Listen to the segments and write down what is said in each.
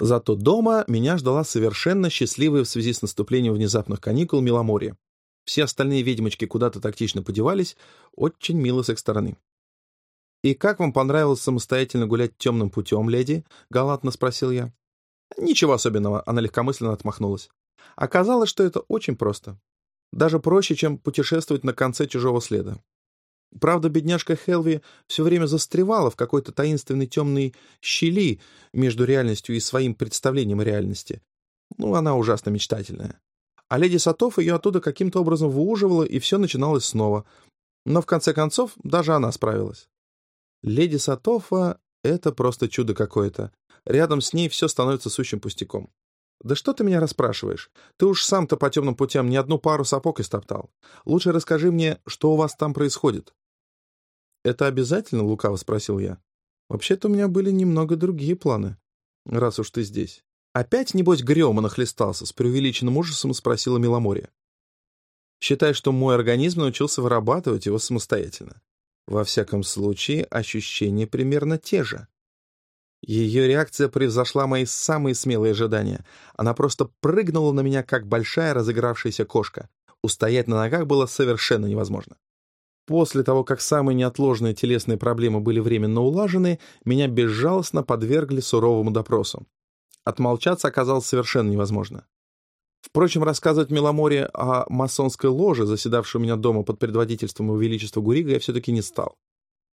Зато дома меня ждала совершенно счастливая в связи с наступлением внезапных каникул Миломорье. Все остальные ведьмочки куда-то тактично подевались, очень мило с их стороны. «И как вам понравилось самостоятельно гулять темным путем, леди?» — галантно спросил я. «Ничего особенного», — она легкомысленно отмахнулась. «Оказалось, что это очень просто. Даже проще, чем путешествовать на конце чужого следа. Правда, бедняжка Хелви все время застревала в какой-то таинственной темной щели между реальностью и своим представлением реальности. Ну, она ужасно мечтательная. А леди Сатов ее оттуда каким-то образом выуживала, и все начиналось снова. Но в конце концов даже она справилась. Леди Сатофа — это просто чудо какое-то. Рядом с ней все становится сущим пустяком. «Да что ты меня расспрашиваешь? Ты уж сам-то по темным путям ни одну пару сапог истоптал. Лучше расскажи мне, что у вас там происходит». «Это обязательно?» — лукаво спросил я. «Вообще-то у меня были немного другие планы, раз уж ты здесь». «Опять, небось, Грёма нахлестался?» — с преувеличенным ужасом спросила Миломорья. «Считай, что мой организм научился вырабатывать его самостоятельно. Во всяком случае, ощущения примерно те же. Ее реакция превзошла мои самые смелые ожидания. Она просто прыгнула на меня, как большая разыгравшаяся кошка. Устоять на ногах было совершенно невозможно. После того, как самые неотложные телесные проблемы были временно улажены, меня безжалостно подвергли суровому допросу. Отмолчаться оказалось совершенно невозможно. Впрочем, рассказывать Меломоре о масонской ложе, заседавшей у меня дома под предводительством его величества Гурига, я все-таки не стал.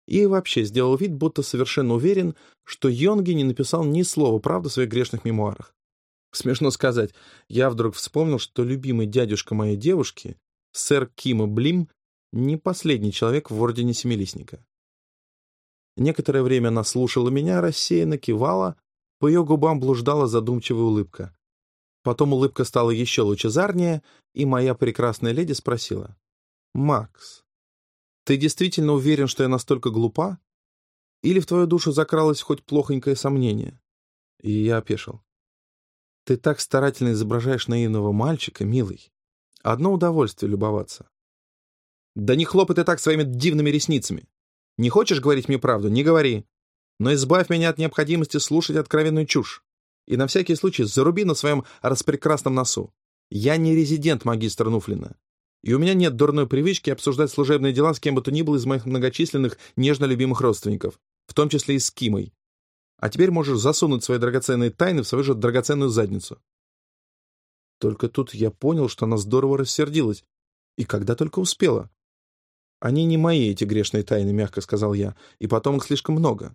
И вообще сделал вид, будто совершенно уверен, что Йонги не написал ни слова правды в своих грешных мемуарах. Смешно сказать, я вдруг вспомнил, что любимый дядюшка моей девушки, сэр Кима Блим, не последний человек в Ордене Семилистника. Некоторое время она слушала меня, рассеянно кивала, по ее губам блуждала задумчивая улыбка. Потом улыбка стала еще лучезарнее, и моя прекрасная леди спросила. «Макс, ты действительно уверен, что я настолько глупа? Или в твою душу закралось хоть плохонькое сомнение?» И я опешил. «Ты так старательно изображаешь наивного мальчика, милый. Одно удовольствие любоваться. Да не хлопай ты так своими дивными ресницами. Не хочешь говорить мне правду? Не говори. Но избавь меня от необходимости слушать откровенную чушь. И на всякий случай заруби на своем распрекрасном носу. Я не резидент магистра Нуфлина. И у меня нет дурной привычки обсуждать служебные дела с кем бы то ни было из моих многочисленных нежно любимых родственников, в том числе и с Кимой. А теперь можешь засунуть свои драгоценные тайны в свою же драгоценную задницу. Только тут я понял, что она здорово рассердилась. И когда только успела. «Они не мои, эти грешные тайны», — мягко сказал я, — «и потом их слишком много.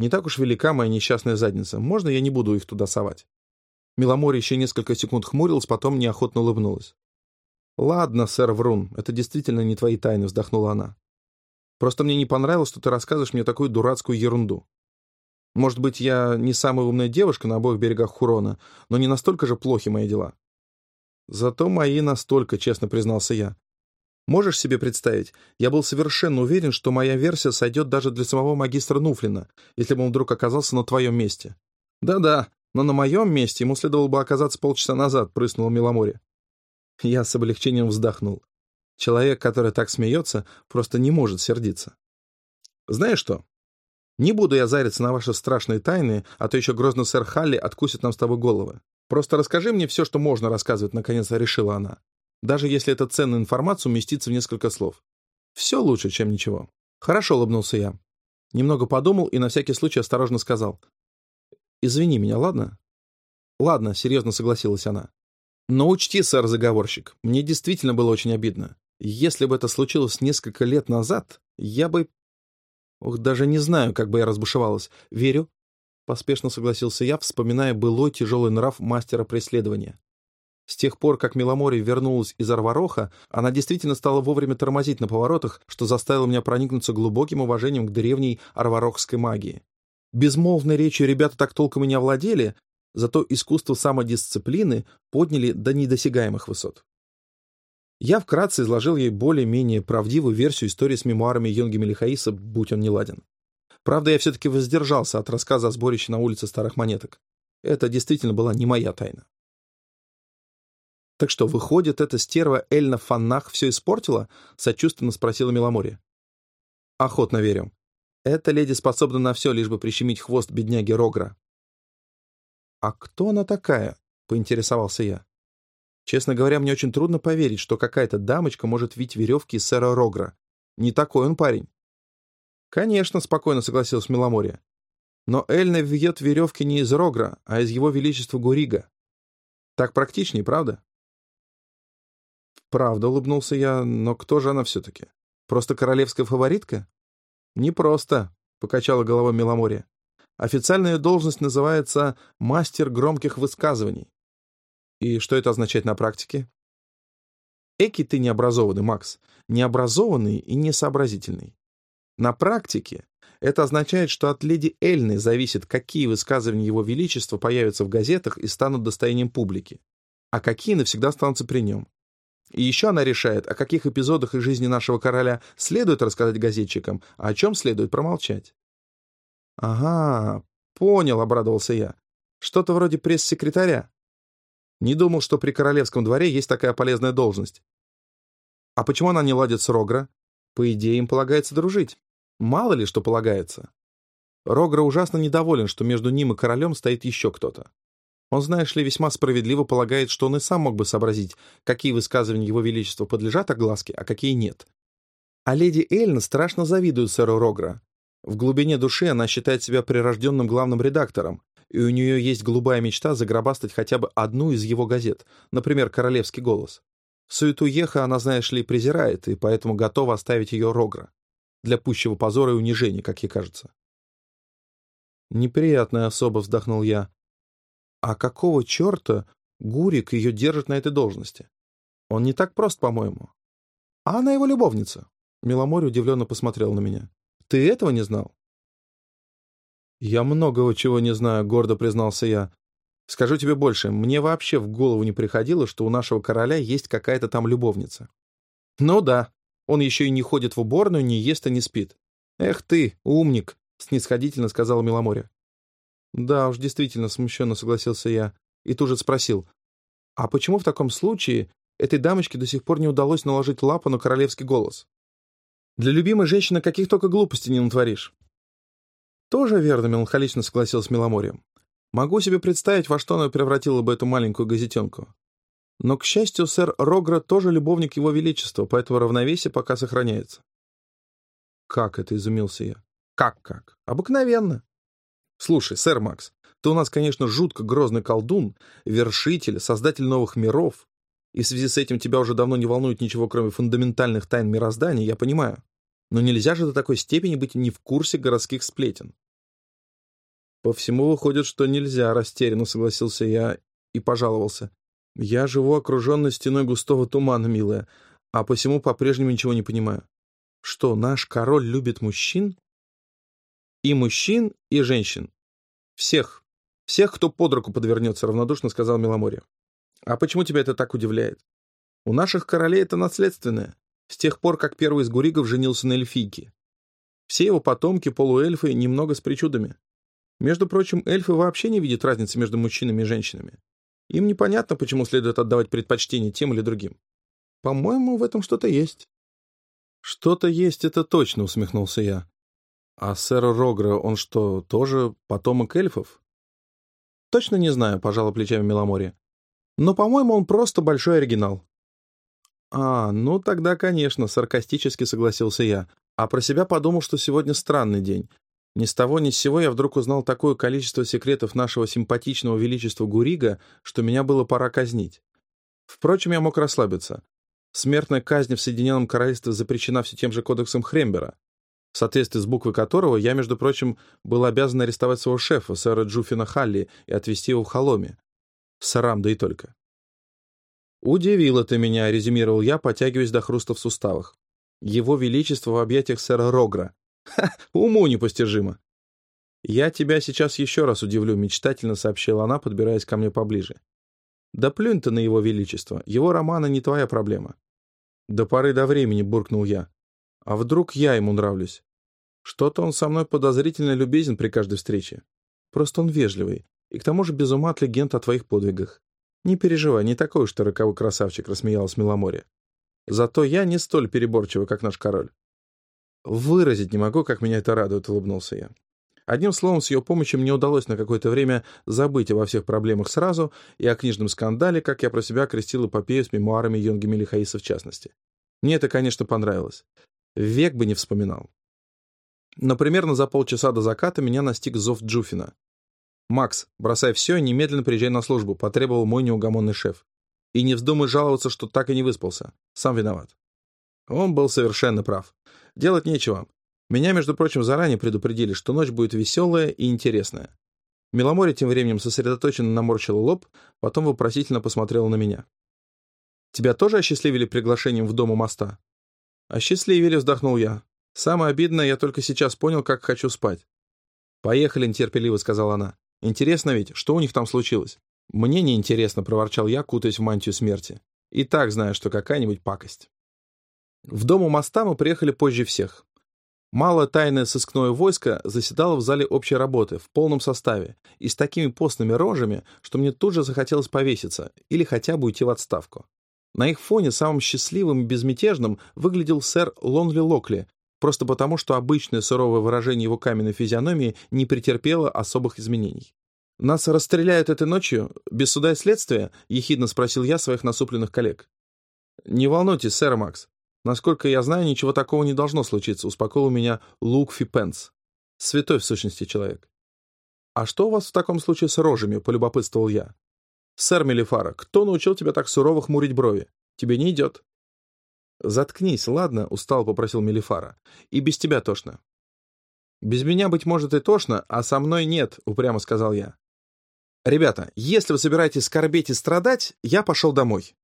Не так уж велика моя несчастная задница. Можно я не буду их туда совать?» Миломорья еще несколько секунд хмурилась, потом неохотно улыбнулась. «Ладно, сэр Врун, это действительно не твои тайны», — вздохнула она. «Просто мне не понравилось, что ты рассказываешь мне такую дурацкую ерунду. Может быть, я не самая умная девушка на обоих берегах Хурона, но не настолько же плохи мои дела». «Зато мои настолько», — честно признался я. Можешь себе представить, я был совершенно уверен, что моя версия сойдет даже для самого магистра Нуфлина, если бы он вдруг оказался на твоем месте. Да-да, но на моем месте ему следовало бы оказаться полчаса назад, прыснула Миломоре. Я с облегчением вздохнул. Человек, который так смеется, просто не может сердиться. Знаешь что? Не буду я зариться на ваши страшные тайны, а то еще грозный сэр Халли откусит нам с тобой головы. Просто расскажи мне все, что можно рассказывать, наконец решила она даже если эта ценная информация уместится в несколько слов. Все лучше, чем ничего. Хорошо, улыбнулся я. Немного подумал и на всякий случай осторожно сказал. «Извини меня, ладно?» «Ладно», — серьезно согласилась она. «Но учти, сэр-заговорщик, мне действительно было очень обидно. Если бы это случилось несколько лет назад, я бы... Ох, даже не знаю, как бы я разбушевалась. Верю?» Поспешно согласился я, вспоминая былой тяжелый нрав мастера преследования. С тех пор, как Меломори вернулась из Арвароха, она действительно стала вовремя тормозить на поворотах, что заставило меня проникнуться глубоким уважением к древней арварохской магии. Безмолвной речью ребята так толком и не овладели, зато искусство самодисциплины подняли до недосягаемых высот. Я вкратце изложил ей более-менее правдивую версию истории с мемуарами Йонги Мелихаиса, будь он не ладен. Правда, я все-таки воздержался от рассказа о сборище на улице старых монеток. Это действительно была не моя тайна. «Так что, выходит, эта стерва Эльна Фаннах все испортила?» — сочувственно спросила Меломорья. «Охотно верю. Эта леди способна на все, лишь бы прищемить хвост бедняги Рогра». «А кто она такая?» — поинтересовался я. Честно говоря, мне очень трудно поверить, что какая-то дамочка может вить веревки из сэра Рогра. Не такой он парень. «Конечно», — спокойно согласилась Миломорья. «Но Эльна вьет веревки не из Рогра, а из его величества Гурига. Так практичнее, правда?» «Правда», — улыбнулся я, — «но кто же она все-таки? Просто королевская фаворитка?» «Не просто», — покачала головой Миломорья. «Официальная должность называется «мастер громких высказываний». И что это означает на практике? Эки ты необразованный, Макс. Необразованный и несообразительный. На практике это означает, что от леди Эльны зависит, какие высказывания Его Величества появятся в газетах и станут достоянием публики, а какие навсегда останутся при нем. И еще она решает, о каких эпизодах из жизни нашего короля следует рассказать газетчикам, а о чем следует промолчать. «Ага, понял», — обрадовался я. «Что-то вроде пресс-секретаря». Не думал, что при королевском дворе есть такая полезная должность. А почему она не ладит с Рогра? По идее, им полагается дружить. Мало ли, что полагается. Рогра ужасно недоволен, что между ним и королем стоит еще кто-то. Он, знаешь ли, весьма справедливо полагает, что он и сам мог бы сообразить, какие высказывания его величества подлежат огласке, а какие нет. А леди Эльна страшно завидует сэру Рогра. В глубине души она считает себя прирожденным главным редактором, и у нее есть голубая мечта загробастать хотя бы одну из его газет, например, «Королевский голос». Суету Еха она, знаешь ли, презирает, и поэтому готова оставить ее Рогра. Для пущего позора и унижения, как ей кажется. «Неприятная особа», — вздохнул я. «А какого черта Гурик ее держит на этой должности? Он не так прост, по-моему». «А она его любовница», — Миломорь удивленно посмотрел на меня. «Ты этого не знал?» «Я многого чего не знаю», — гордо признался я. «Скажу тебе больше, мне вообще в голову не приходило, что у нашего короля есть какая-то там любовница». «Ну да, он еще и не ходит в уборную, не ест и не спит». «Эх ты, умник», — снисходительно сказала Миломорья. «Да уж, действительно, смущенно согласился я. И тут же спросил, а почему в таком случае этой дамочке до сих пор не удалось наложить лапу на королевский голос? Для любимой женщины каких только глупостей не натворишь. «Тоже верно», — меланхолично согласился Миломорьем. «Могу себе представить, во что она превратила бы эту маленькую газетенку. Но, к счастью, сэр Рогра тоже любовник его величества, поэтому равновесие пока сохраняется». «Как это?» — изумился я. «Как-как? Обыкновенно». «Слушай, сэр Макс, ты у нас, конечно, жутко грозный колдун, вершитель, создатель новых миров, и в связи с этим тебя уже давно не волнует ничего, кроме фундаментальных тайн мироздания, я понимаю. Но нельзя же до такой степени быть не в курсе городских сплетен. По всему выходит, что нельзя, растерянно согласился я и пожаловался. Я живу окруженной стеной густого тумана, милая, а посему по-прежнему ничего не понимаю. Что, наш король любит мужчин? И мужчин, и женщин. Всех. Всех, кто под руку подвернется, равнодушно сказал Миломорье. А почему тебя это так удивляет? У наших королей это наследственное с тех пор, как первый из гуригов женился на эльфийке. Все его потомки, полуэльфы, немного с причудами. Между прочим, эльфы вообще не видят разницы между мужчинами и женщинами. Им непонятно, почему следует отдавать предпочтение тем или другим. По-моему, в этом что-то есть. Что-то есть, это точно, усмехнулся я. А сэр Рогра, он что, тоже потомок эльфов? Точно не знаю, пожала плечами Меломорья. Но, по-моему, он просто большой оригинал. «А, ну тогда, конечно», — саркастически согласился я. А про себя подумал, что сегодня странный день. Ни с того ни с сего я вдруг узнал такое количество секретов нашего симпатичного величества Гурига, что меня было пора казнить. Впрочем, я мог расслабиться. Смертная казнь в Соединенном Королевстве запрещена все тем же кодексом Хрембера, в соответствии с буквой которого я, между прочим, был обязан арестовать своего шефа, сэра Джуфина Халли, и отвезти его в Холоме. Сарам, да и только. «Удивило ты меня», — резюмировал я, потягиваясь до хруста в суставах. «Его Величество в объятиях сэра Рогра. Ха, уму непостижимо». «Я тебя сейчас еще раз удивлю», — мечтательно сообщила она, подбираясь ко мне поближе. «Да плюнь ты на его величество. Его романы не твоя проблема». «До поры до времени», — буркнул я. «А вдруг я ему нравлюсь? Что-то он со мной подозрительно любезен при каждой встрече. Просто он вежливый, и к тому же без ума от легенд о твоих подвигах. «Не переживай, не такой уж ты роковой красавчик», — рассмеялась Миломорье. «Зато я не столь переборчивый, как наш король». «Выразить не могу, как меня это радует», — улыбнулся я. Одним словом, с ее помощью мне удалось на какое-то время забыть обо всех проблемах сразу и о книжном скандале, как я про себя крестил эпопею с мемуарами Йонги Мелихаиса в частности. Мне это, конечно, понравилось. Век бы не вспоминал. Но примерно за полчаса до заката меня настиг зов Джуфина. «Макс, бросай все и немедленно приезжай на службу», — потребовал мой неугомонный шеф. «И не вздумай жаловаться, что так и не выспался. Сам виноват». Он был совершенно прав. Делать нечего. Меня, между прочим, заранее предупредили, что ночь будет веселая и интересная. Меломори тем временем сосредоточенно наморщила лоб, потом вопросительно посмотрела на меня. «Тебя тоже осчастливили приглашением в дом у моста?» «Осчастливили», — вздохнул я. «Самое обидное, я только сейчас понял, как хочу спать». «Поехали», — нетерпеливо сказала она. «Интересно ведь, что у них там случилось?» «Мне не интересно», — проворчал я, кутаясь в мантию смерти. «И так знаю, что какая-нибудь пакость». В дом у моста мы приехали позже всех. Малое тайное сыскное войско заседало в зале общей работы в полном составе и с такими постными рожами, что мне тут же захотелось повеситься или хотя бы уйти в отставку. На их фоне самым счастливым и безмятежным выглядел сэр Лонли Локли, просто потому, что обычное суровое выражение его каменной физиономии не претерпело особых изменений. «Нас расстреляют этой ночью, без суда и следствия?» — ехидно спросил я своих насупленных коллег. «Не волнуйтесь, сэр Макс. Насколько я знаю, ничего такого не должно случиться, успокоил меня Лук Фипенс. Святой, в сущности, человек. «А что у вас в таком случае с рожами?» — полюбопытствовал я. «Сэр Мелифара, кто научил тебя так сурово хмурить брови? Тебе не идет». «Заткнись, ладно?» — устал попросил Мелифара. «И без тебя тошно». «Без меня, быть может, и тошно, а со мной нет», — упрямо сказал я. «Ребята, если вы собираетесь скорбеть и страдать, я пошел домой.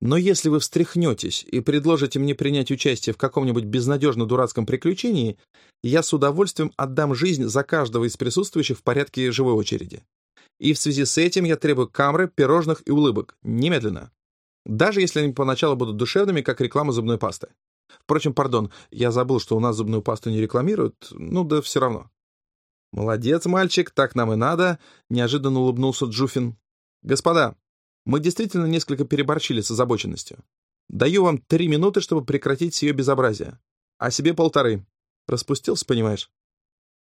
Но если вы встряхнетесь и предложите мне принять участие в каком-нибудь безнадежно дурацком приключении, я с удовольствием отдам жизнь за каждого из присутствующих в порядке живой очереди. И в связи с этим я требую камры, пирожных и улыбок. Немедленно. Даже если они поначалу будут душевными, как реклама зубной пасты. Впрочем, пардон, я забыл, что у нас зубную пасту не рекламируют, ну да все равно. «Молодец, мальчик, так нам и надо», — неожиданно улыбнулся Джуфин. «Господа, мы действительно несколько переборчили с озабоченностью. Даю вам три минуты, чтобы прекратить сие безобразие. А себе полторы. Распустился, понимаешь?»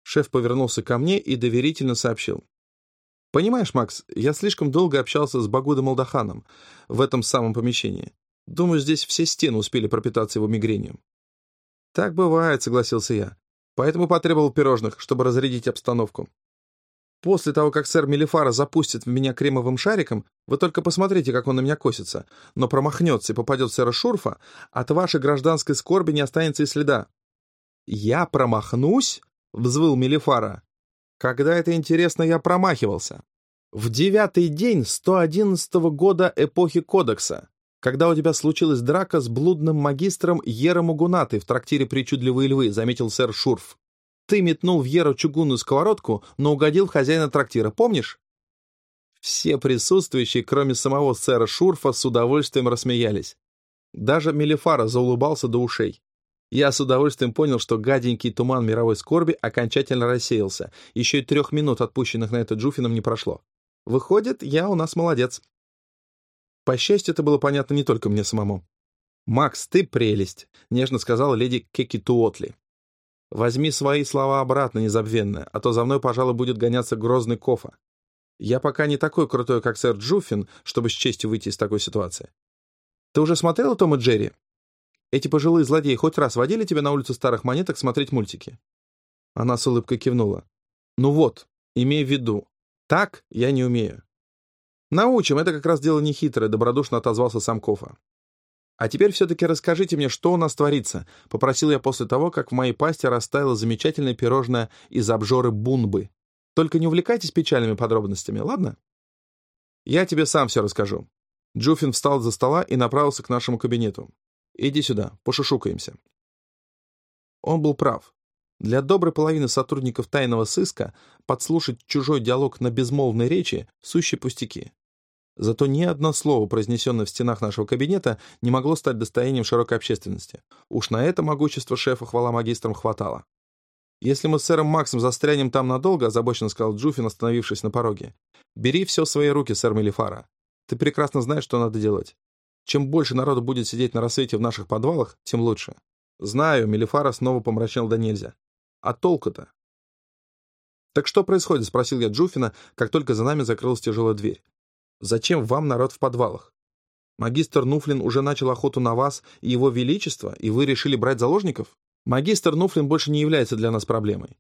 Шеф повернулся ко мне и доверительно сообщил. «Понимаешь, Макс, я слишком долго общался с Багудом Молдаханом в этом самом помещении. Думаю, здесь все стены успели пропитаться его мигренью». «Так бывает», — согласился я. «Поэтому потребовал пирожных, чтобы разрядить обстановку. После того, как сэр Мелифара запустит в меня кремовым шариком, вы только посмотрите, как он на меня косится, но промахнется и попадет сэра Шурфа, от вашей гражданской скорби не останется и следа». «Я промахнусь?» — взвыл Мелифара. «Когда это, интересно, я промахивался?» «В девятый день 111-го года эпохи Кодекса, когда у тебя случилась драка с блудным магистром Ером Угунатой в трактире «Причудливые львы», — заметил сэр Шурф. Ты метнул в Еру чугунную сковородку, но угодил хозяина трактира, помнишь?» Все присутствующие, кроме самого сэра Шурфа, с удовольствием рассмеялись. Даже Мелифара заулыбался до ушей. Я с удовольствием понял, что гаденький туман мировой скорби окончательно рассеялся. Еще и трех минут, отпущенных на это Джуфином, не прошло. Выходит, я у нас молодец. По счастью, это было понятно не только мне самому. «Макс, ты прелесть», — нежно сказала леди Кекитуотли. Возьми свои слова обратно, незабвенная, а то за мной, пожалуй, будет гоняться грозный Кофа. Я пока не такой крутой, как сэр Джуффин, чтобы с честью выйти из такой ситуации. Ты уже смотрела Том и Джерри? Эти пожилые злодеи хоть раз водили тебя на улицу старых монеток смотреть мультики?» Она с улыбкой кивнула. «Ну вот, имей в виду, так я не умею». «Научим, это как раз дело нехитрое», — добродушно отозвался сам Кофа. «А теперь все-таки расскажите мне, что у нас творится», — попросил я после того, как в моей пасте растаяло замечательное пирожное из обжоры бунбы. «Только не увлекайтесь печальными подробностями, ладно?» «Я тебе сам все расскажу». Джуфин встал за стола и направился к нашему кабинету. «Иди сюда, пошушукаемся». Он был прав. Для доброй половины сотрудников тайного сыска подслушать чужой диалог на безмолвной речи — сущие пустяки. Зато ни одно слово, произнесенное в стенах нашего кабинета, не могло стать достоянием широкой общественности. Уж на это могущество шефа хвала магистрам хватало. «Если мы с сэром Максом застрянем там надолго», — озабоченно сказал Джуфин, остановившись на пороге, — «бери все в свои руки, сэр Мелифара. Ты прекрасно знаешь, что надо делать. Чем больше народу будет сидеть на рассвете в наших подвалах, тем лучше». «Знаю», — Мелифара снова помрачнел до нельзя. «А толку-то? «Так что происходит?» — спросил я Джуфина, как только за нами закрылась тяжелая дверь. «Зачем вам народ в подвалах? Магистр Нуфлин уже начал охоту на вас и его величество, и вы решили брать заложников? Магистр Нуфлин больше не является для нас проблемой.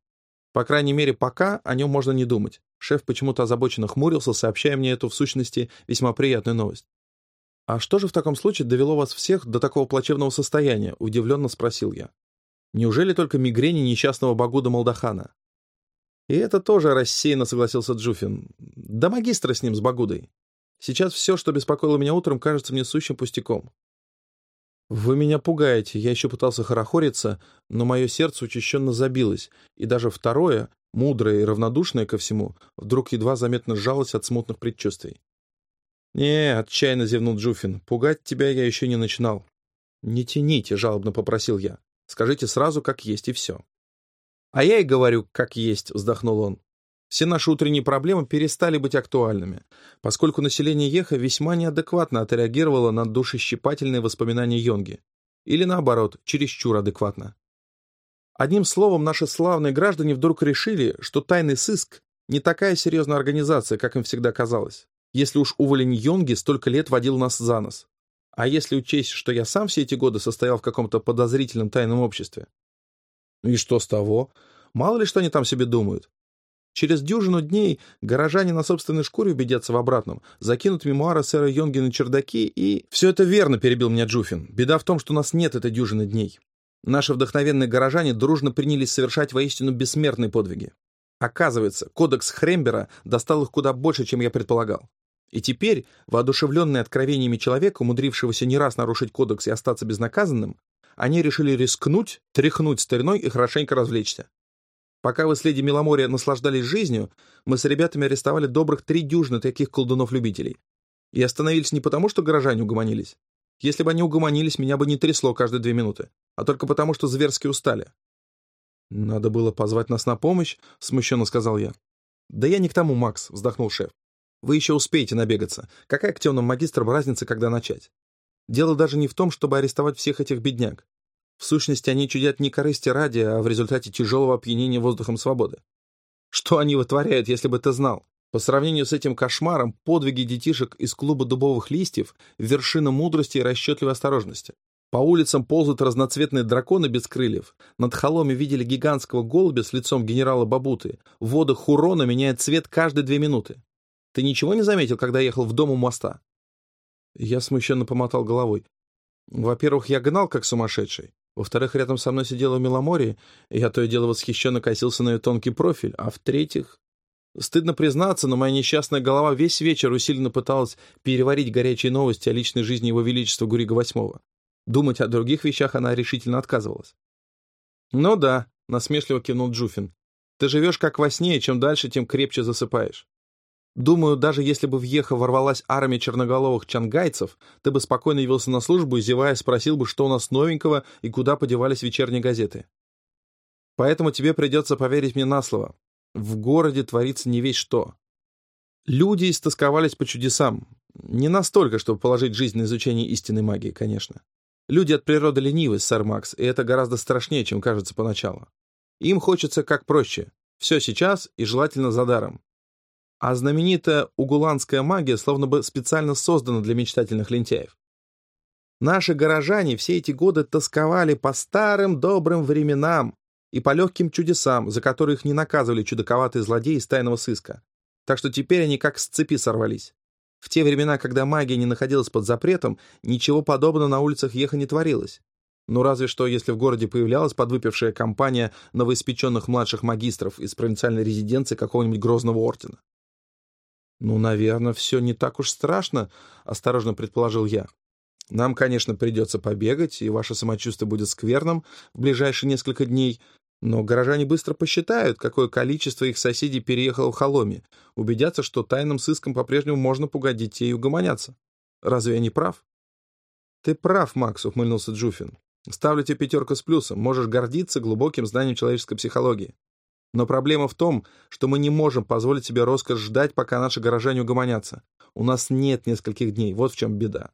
По крайней мере, пока о нем можно не думать. Шеф почему-то озабоченно хмурился, сообщая мне эту, в сущности, весьма приятную новость. «А что же в таком случае довело вас всех до такого плачевного состояния?» — удивленно спросил я. «Неужели только мигрени несчастного Багуда Молдахана?» «И это тоже рассеянно согласился Джуфин. Да магистра с ним, с Багудой. Сейчас все, что беспокоило меня утром, кажется мне сущим пустяком. «Вы меня пугаете. Я еще пытался хорохориться, но мое сердце учащенно забилось, и даже второе, мудрое и равнодушное ко всему, вдруг едва заметно сжалось от смутных предчувствий. «Не», — отчаянно зевнул Джуфин, — «пугать тебя я еще не начинал». «Не тяните», — жалобно попросил я. «Скажите сразу, как есть, и все». «А я и говорю, как есть», — вздохнул он. Все наши утренние проблемы перестали быть актуальными, поскольку население Еха весьма неадекватно отреагировало на душещипательные воспоминания Йонги. Или наоборот, чересчур адекватно. Одним словом, наши славные граждане вдруг решили, что тайный сыск не такая серьезная организация, как им всегда казалось, если уж уволень Йонги столько лет водил нас за нос. А если учесть, что я сам все эти годы состоял в каком-то подозрительном тайном обществе? И что с того? Мало ли что они там себе думают. Через дюжину дней горожане на собственной шкуре убедятся в обратном, закинут мемуары сэра Йонги на чердаки и... «Все это верно», — перебил меня Джуфин. «Беда в том, что у нас нет этой дюжины дней. Наши вдохновенные горожане дружно принялись совершать воистину бессмертные подвиги. Оказывается, кодекс Хрембера достал их куда больше, чем я предполагал. И теперь, воодушевленные откровениями человека, умудрившегося не раз нарушить кодекс и остаться безнаказанным, они решили рискнуть, тряхнуть стариной и хорошенько развлечься. Пока вы с леди Миломорья наслаждались жизнью, мы с ребятами арестовали добрых три дюжины таких колдунов-любителей. И остановились не потому, что горожане угомонились. Если бы они угомонились, меня бы не трясло каждые две минуты, а только потому, что зверски устали. «Надо было позвать нас на помощь», — смущенно сказал я. «Да я не к тому, Макс», — вздохнул шеф. «Вы еще успеете набегаться. Какая к темным магистрам разница, когда начать? Дело даже не в том, чтобы арестовать всех этих бедняк. В сущности, они чудят не корысти ради, а в результате тяжелого опьянения воздухом свободы. Что они вытворяют, если бы ты знал? По сравнению с этим кошмаром, подвиги детишек из клуба дубовых листьев — вершина мудрости и расчетливой осторожности. По улицам ползают разноцветные драконы без крыльев. Над холоме видели гигантского голубя с лицом генерала Бабуты. Вода Хурона меняет цвет каждые две минуты. Ты ничего не заметил, когда ехал в дом у моста? Я смущенно помотал головой. Во-первых, я гнал как сумасшедший. Во-вторых, рядом со мной сидела Меломори, и я то и дело восхищенно косился на ее тонкий профиль. А в-третьих, стыдно признаться, но моя несчастная голова весь вечер усиленно пыталась переварить горячие новости о личной жизни Его Величества Гурига VIII. Думать о других вещах она решительно отказывалась. «Ну да», — насмешливо кивнул Джуфин. «Ты живешь как во сне, и чем дальше, тем крепче засыпаешь. Думаю, даже если бы в Ехо ворвалась армия черноголовых чангайцев, ты бы спокойно явился на службу и, зевая, спросил бы, что у нас новенького и куда подевались вечерние газеты. Поэтому тебе придется поверить мне на слово. В городе творится не весь что. Люди истосковались по чудесам. Не настолько, чтобы положить жизнь на изучение истинной магии, конечно. Люди от природы ленивы, сэр Макс, и это гораздо страшнее, чем кажется поначалу. Им хочется как проще. Все сейчас и желательно за даром. А знаменитая угуланская магия словно бы специально создана для мечтательных лентяев. Наши горожане все эти годы тосковали по старым добрым временам и по легким чудесам, за которые их не наказывали чудаковатые злодеи из тайного сыска. Так что теперь они как с цепи сорвались. В те времена, когда магия не находилась под запретом, ничего подобного на улицах Еха не творилось. Ну, разве что, если в городе появлялась подвыпившая компания новоиспеченных младших магистров из провинциальной резиденции какого-нибудь грозного ордена. «Ну, наверное, все не так уж страшно», — осторожно предположил я. «Нам, конечно, придется побегать, и ваше самочувствие будет скверным в ближайшие несколько дней, но горожане быстро посчитают, какое количество их соседей переехало в Холоме, убедятся, что тайным сыском по-прежнему можно пугать детей и угомоняться. Разве я не прав?» «Ты прав, Макс», — ухмыльнулся Джуфин. «Ставлю тебе пятерку с плюсом. Можешь гордиться глубоким знанием человеческой психологии. Но проблема в том, что мы не можем позволить себе роскошь ждать, пока наши горожане угомонятся. У нас нет нескольких дней, вот в чем беда.